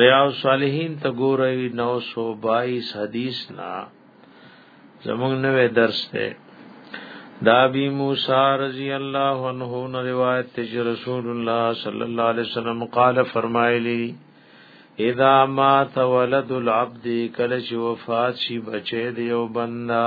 ریاض صالحین ته ګورئ 922 حدیث نا زموږ نوې درس ته دا ابي موسی رضی الله عنه نو روایت ته رسول الله صلی الله علیه وسلم قال فرمایلی اذا مات ولد العبد کله چې وفات شي بچي دی او بندا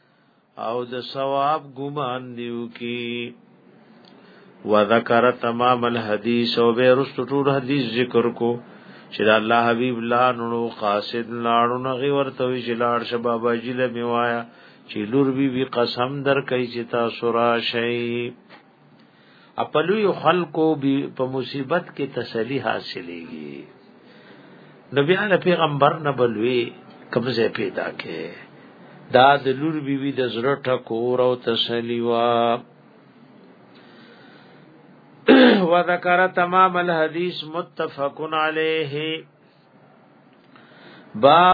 او د ثواب ګمان دیو کی وذکر تمام الحديث او به رست ټول حدیث ذکر کو چې الله حبیب لا نو قاصد لاړو نه غي ورته وی چې لاړ شباب اجله میوایا چې لور بی بی قسم در کوي چې تاسو را شئ خپلوی خلقو په مصیبت کې تسلی حاصلېږي نبی علی پیغمبر نه بلوي کمزه پیدا کې دا د لور بیوی د زړه ټکور او تسلی وا وذکر تمام الحدیث متفق علیه با